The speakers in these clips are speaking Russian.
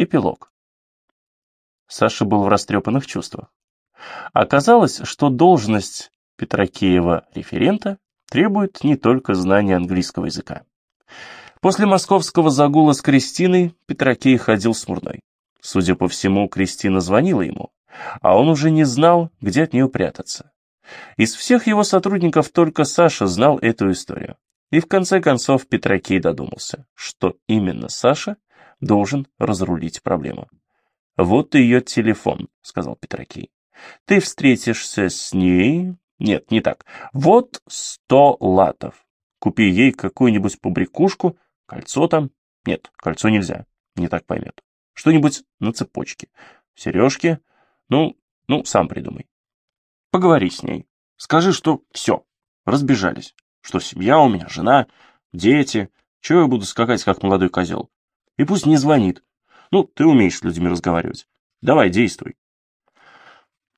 Эпилог. Саша был в растрепанных чувствах. Оказалось, что должность Петракеева-референта требует не только знания английского языка. После московского загула с Кристиной Петракей ходил смурной. Судя по всему, Кристина звонила ему, а он уже не знал, где от нее прятаться. Из всех его сотрудников только Саша знал эту историю. И в конце концов Петракей додумался, что именно Саша должен разрулить проблему. «Вот ее телефон», — сказал Петракей. «Ты встретишься с ней...» «Нет, не так. Вот сто латов. Купи ей какую-нибудь побрякушку, кольцо там. Нет, кольцо нельзя, не так поймет. Что-нибудь на цепочке. Сережки. Ну, ну, сам придумай. Поговори с ней. Скажи, что все, разбежались. Что семья у меня, жена, дети. Чего я буду скакать, как молодой козел? И пусть не звонит. Ну, ты умеешь с людьми разговаривать. Давай, действуй.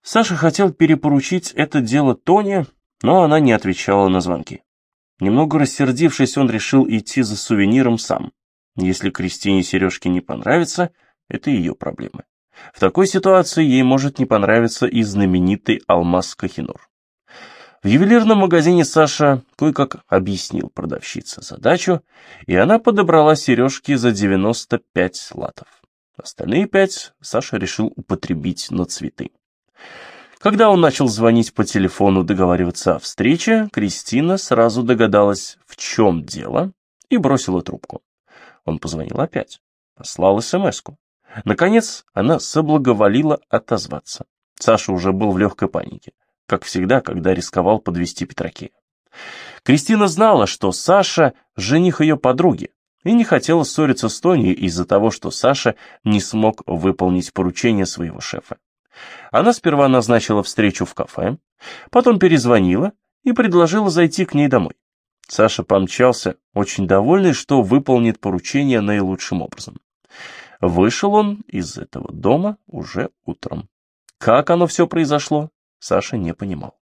Саша хотел перепоручить это дело Тоне, но она не отвечала на звонки. Немного рассердившись, он решил идти за сувениром сам. Если Кристине сережки не понравятся, это ее проблемы. В такой ситуации ей может не понравиться и знаменитый алмаз Кахинур. В ювелирном магазине Саша кое-как объяснил продавщице задачу, и она подобрала сережки за 95 латов. Остальные пять Саша решил употребить на цветы. Когда он начал звонить по телефону договариваться о встрече, Кристина сразу догадалась, в чем дело, и бросила трубку. Он позвонил опять, послал смс -ку. Наконец, она соблаговолила отозваться. Саша уже был в легкой панике, как всегда, когда рисковал подвести Петракея. Кристина знала, что Саша – жених ее подруги, и не хотела ссориться с Тони из-за того, что Саша не смог выполнить поручение своего шефа. Она сперва назначила встречу в кафе, потом перезвонила и предложила зайти к ней домой. Саша помчался, очень довольный, что выполнит поручение наилучшим образом. Вышел он из этого дома уже утром. Как оно все произошло, Саша не понимал.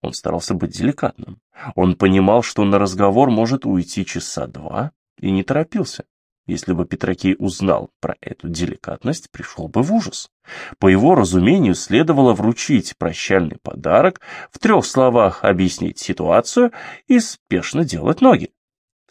Он старался быть деликатным. Он понимал, что на разговор может уйти часа два, и не торопился. Если бы Петракей узнал про эту деликатность, пришел бы в ужас. По его разумению, следовало вручить прощальный подарок, в трех словах объяснить ситуацию и спешно делать ноги.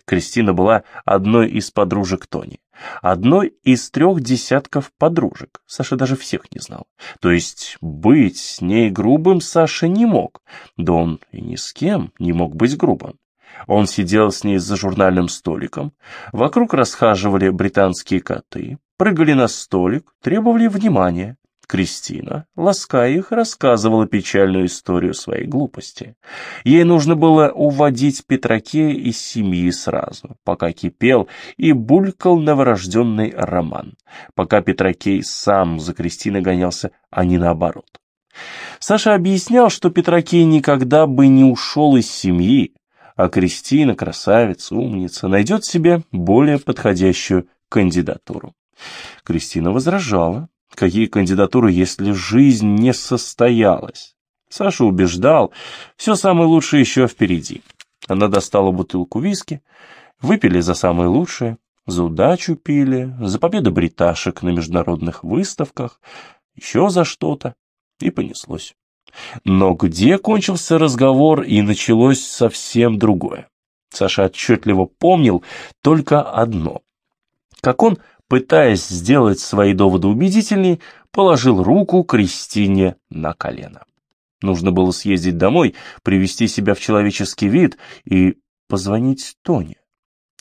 Кристина была одной из подружек Тони, одной из трех десятков подружек. Саша даже всех не знал. То есть быть с ней грубым Саша не мог, да он и ни с кем не мог быть грубым. Он сидел с ней за журнальным столиком, вокруг расхаживали британские коты, прыгали на столик, требовали внимания. Кристина, лаская их, рассказывала печальную историю своей глупости. Ей нужно было уводить Петракея из семьи сразу, пока кипел и булькал новорожденный роман, пока Петракей сам за Кристиной гонялся, а не наоборот. Саша объяснял, что Петракей никогда бы не ушел из семьи, а Кристина, красавица, умница, найдет себе более подходящую кандидатуру. Кристина возражала. Какие кандидатуры, если жизнь не состоялась? Саша убеждал, все самое лучшее еще впереди. Она достала бутылку виски, выпили за самое лучшее, за удачу пили, за победу бриташек на международных выставках, еще за что-то, и понеслось. Но где кончился разговор и началось совсем другое? Саша отчетливо помнил только одно. Как он, пытаясь сделать свои доводы убедительней, положил руку Кристине на колено. Нужно было съездить домой, привести себя в человеческий вид и позвонить Тоне.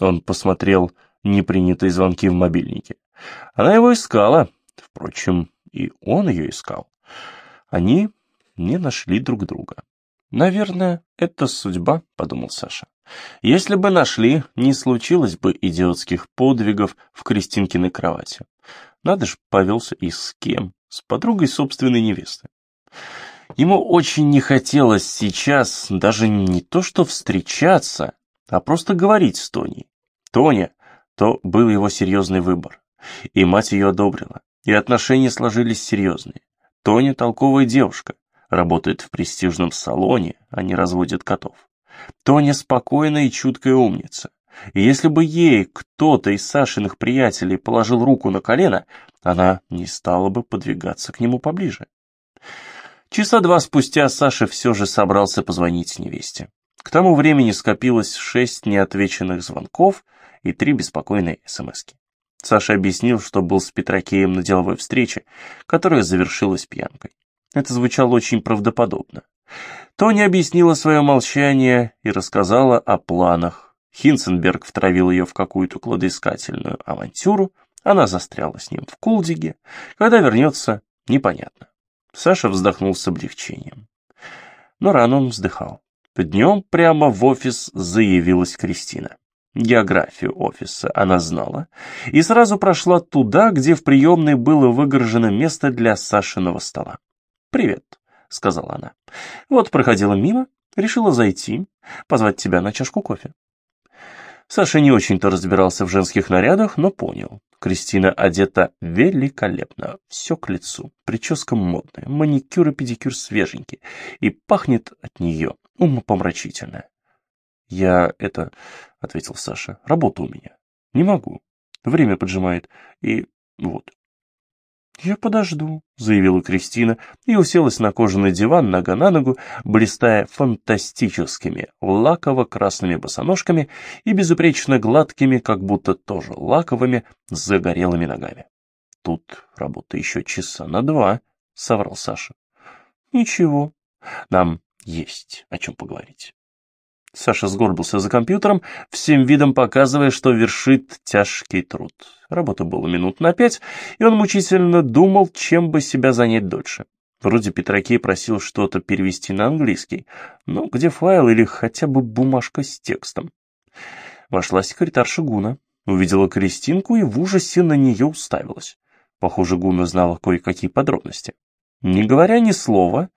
Он посмотрел непринятые звонки в мобильнике. Она его искала, впрочем, и он ее искал. Они не нашли друг друга. «Наверное, это судьба», — подумал Саша. «Если бы нашли, не случилось бы идиотских подвигов в Кристинкиной кровати. Надо же, повелся и с кем? С подругой собственной невесты». Ему очень не хотелось сейчас даже не то что встречаться, а просто говорить с Тоней. Тоня, то был его серьезный выбор. И мать ее одобрила, и отношения сложились серьезные. Тоня толковая девушка, работает в престижном салоне, а не разводит котов. Тоня спокойная и чуткая умница. И если бы ей кто-то из Сашиных приятелей положил руку на колено, она не стала бы подвигаться к нему поближе. Часа два спустя Саша все же собрался позвонить невесте. К тому времени скопилось шесть неотвеченных звонков и три беспокойные смски. Саша объяснил, что был с Петракеем на деловой встрече, которая завершилась пьянкой. Это звучало очень правдоподобно. Тони объяснила свое молчание и рассказала о планах. Хинценберг втравил ее в какую-то кладоискательную авантюру, она застряла с ним в Кулдиге. Когда вернется, непонятно. Саша вздохнул с облегчением. Но рано он вздыхал. Днем прямо в офис заявилась Кристина. Географию офиса она знала и сразу прошла туда, где в приемной было выгорожено место для Сашиного стола. «Привет», — сказала она. «Вот проходила мимо, решила зайти, позвать тебя на чашку кофе». Саша не очень-то разбирался в женских нарядах, но понял. Кристина одета великолепно, все к лицу, прическа модная, маникюр и педикюр свеженький, и пахнет от нее умопомрачительно. «Я это...» — ответил Саша. «Работа у меня. Не могу. Время поджимает. И вот». «Я подожду», — заявила Кристина и уселась на кожаный диван нога на ногу, блистая фантастическими лаково-красными босоножками и безупречно гладкими, как будто тоже лаковыми, загорелыми ногами. «Тут работа еще часа на два», — соврал Саша. «Ничего, нам есть о чем поговорить». Саша сгорбился за компьютером, всем видом показывая, что вершит тяжкий труд. Работа была минут на пять, и он мучительно думал, чем бы себя занять дольше. Вроде Петракей просил что-то перевести на английский, но где файл или хотя бы бумажка с текстом? Вошла секретарша Гуна, увидела Кристинку и в ужасе на нее уставилась. Похоже, Гуна знала кое-какие подробности. Не говоря ни слова,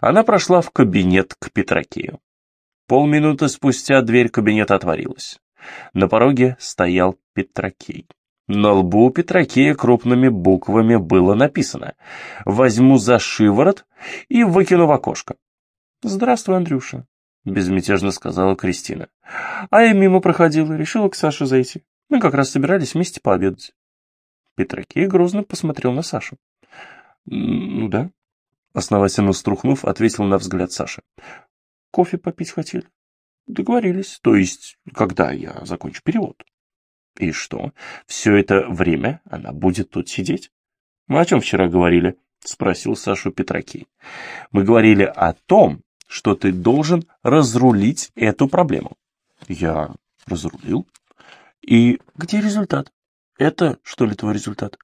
она прошла в кабинет к Петракею. Полминуты спустя дверь кабинета отворилась. На пороге стоял Петракей. На лбу Петракея крупными буквами было написано «Возьму за шиворот и выкину в окошко». «Здравствуй, Андрюша», — безмятежно сказала Кристина. «А я мимо проходила, решила к Саше зайти. Мы как раз собирались вместе пообедать». Петракей грозно посмотрел на Сашу. «Ну да», — основательно струхнув, ответил на взгляд Саши. Кофе попить хотели? Договорились. То есть, когда я закончу перевод. И что, все это время она будет тут сидеть? Мы о чем вчера говорили? Спросил Сашу Петракей. Мы говорили о том, что ты должен разрулить эту проблему. Я разрулил. И где результат? Это, что ли, твой результат?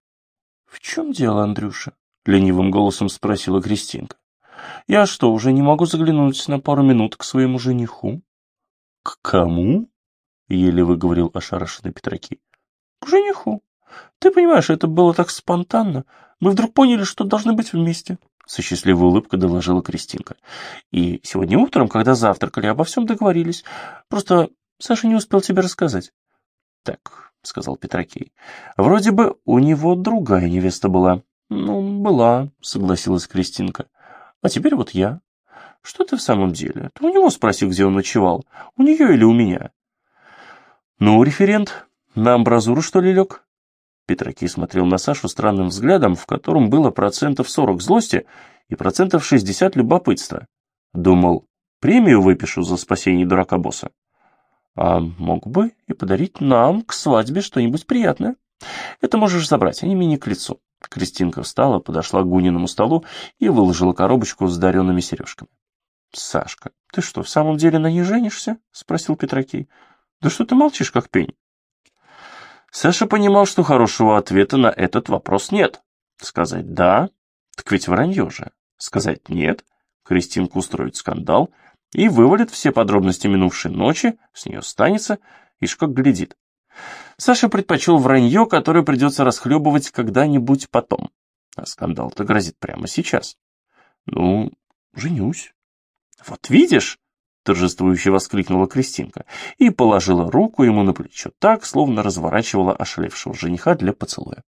В чем дело, Андрюша? Ленивым голосом спросила Кристинка. Я что, уже не могу заглянуть на пару минут к своему жениху? — К кому? — еле выговорил ошарашенный Петраки. — К жениху. Ты понимаешь, это было так спонтанно. Мы вдруг поняли, что должны быть вместе. Со счастливой улыбкой доложила Кристинка. И сегодня утром, когда завтракали, обо всем договорились. Просто Саша не успел тебе рассказать. Так, сказал Петракей. Вроде бы у него другая невеста была. Ну, была, согласилась Кристинка. А теперь вот я. Что ты в самом деле? Ты у него спроси, где он ночевал. У нее или у меня? Ну, референт, на амбразуру, что ли, лег? Петраки смотрел на Сашу странным взглядом, в котором было процентов сорок злости и процентов шестьдесят любопытства. Думал, премию выпишу за спасение дурака-босса. А мог бы и подарить нам к свадьбе что-нибудь приятное. Это можешь забрать, они мне не к лицу. Кристинка встала, подошла к Гуниному столу и выложила коробочку с даренными сережками. «Сашка, ты что, в самом деле на ней женишься?» — спросил Петракей. «Да что ты молчишь, как пень?» Саша понимал, что хорошего ответа на этот вопрос нет. Сказать «да» — так ведь вранье же. Сказать «нет» — Кристинка устроит скандал и вывалит все подробности минувшей ночи, с нее останется, ишь как глядит. Саша предпочел вранье, которое придется расхлебывать когда-нибудь потом. А скандал-то грозит прямо сейчас. Ну, женюсь. Вот видишь, торжествующе воскликнула Кристинка и положила руку ему на плечо так, словно разворачивала ошалевшего жениха для поцелуя.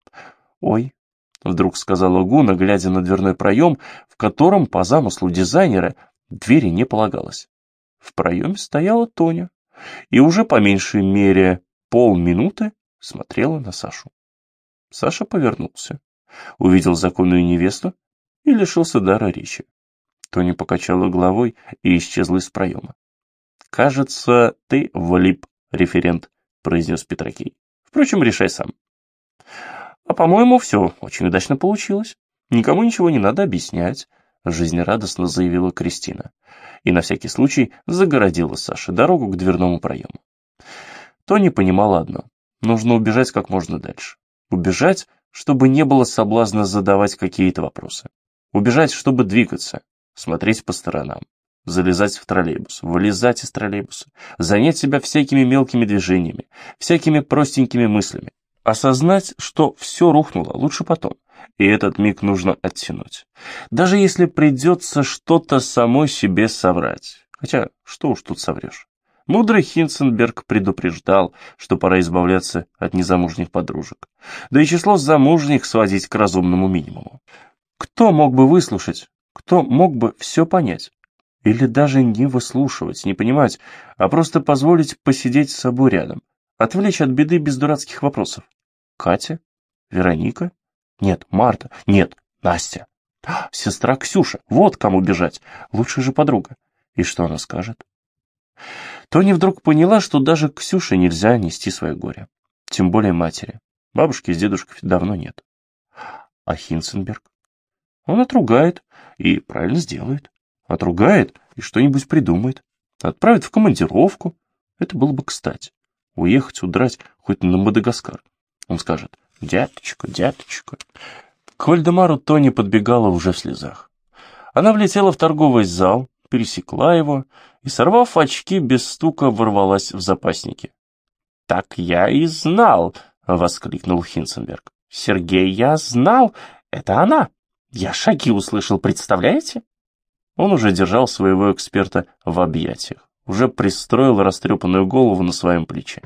«Ой», — вдруг сказала Гуна, глядя на дверной проем, в котором, по замыслу дизайнера, двери не полагалось. В проеме стояла Тоня. и уже по меньшей мере полминуты смотрела на Сашу. Саша повернулся, увидел законную невесту и лишился дара речи. Тони покачала головой и исчезла из проема. «Кажется, ты влип, референт», — произнес Петракей. «Впрочем, решай сам». «А, по-моему, все очень удачно получилось. Никому ничего не надо объяснять», — жизнерадостно заявила Кристина. И на всякий случай загородила Саше дорогу к дверному проему. Тони понимала одно. Нужно убежать как можно дальше. Убежать, чтобы не было соблазна задавать какие-то вопросы. Убежать, чтобы двигаться, смотреть по сторонам, залезать в троллейбус, вылезать из троллейбуса, занять себя всякими мелкими движениями, всякими простенькими мыслями. Осознать, что все рухнуло, лучше потом, и этот миг нужно оттянуть. Даже если придется что-то самой себе соврать. Хотя, что уж тут соврешь. Мудрый Хинценберг предупреждал, что пора избавляться от незамужних подружек. Да и число замужних сводить к разумному минимуму. Кто мог бы выслушать? Кто мог бы все понять? Или даже не выслушивать, не понимать, а просто позволить посидеть с собой рядом, отвлечь от беды без дурацких вопросов? Катя? Вероника? Нет, Марта. Нет, Настя. Сестра Ксюша. Вот кому бежать. Лучшая же подруга. И что она скажет? Тони вдруг поняла, что даже Ксюше нельзя нести свое горе. Тем более матери. Бабушки с дедушкой давно нет. А Хинценберг? Он отругает и правильно сделает. Отругает и что-нибудь придумает. Отправит в командировку. Это было бы кстати. Уехать, удрать хоть на Мадагаскар. Он скажет «Дяточка, дяточка». К Вальдемару Тони подбегала уже в слезах. Она влетела в торговый зал, пересекла его и, сорвав очки, без стука ворвалась в запасники. «Так я и знал!» — воскликнул Хинценберг. «Сергей, я знал! Это она! Я шаги услышал, представляете?» Он уже держал своего эксперта в объятиях, уже пристроил растрепанную голову на своем плече.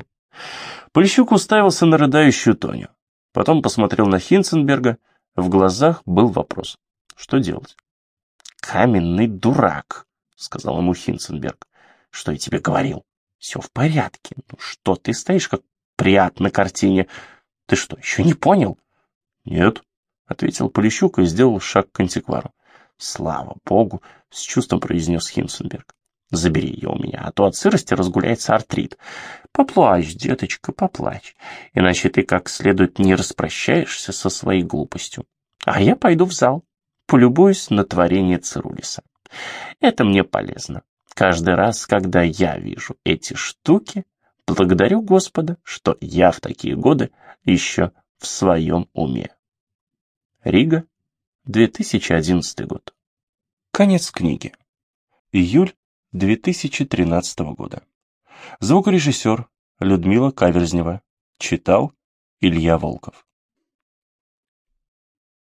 Полищук уставился на рыдающую Тоню. Потом посмотрел на Хинценберга. В глазах был вопрос. Что делать? «Каменный дурак», — сказал ему Хинценберг. «Что я тебе говорил? Все в порядке. Ну что ты стоишь, как прият на картине? Ты что, еще не понял?» «Нет», — ответил Полищук и сделал шаг к антиквару. «Слава богу!» — с чувством произнес Хинценберг. Забери ее у меня, а то от сырости разгуляется артрит. Поплачь, деточка, поплачь, иначе ты как следует не распрощаешься со своей глупостью. А я пойду в зал, полюбуюсь на творение Цирулиса. Это мне полезно. Каждый раз, когда я вижу эти штуки, благодарю Господа, что я в такие годы еще в своем уме. Рига, 2011 год. Конец книги. Июль 2013 года. Звукорежиссер Людмила Каверзнева. Читал Илья Волков.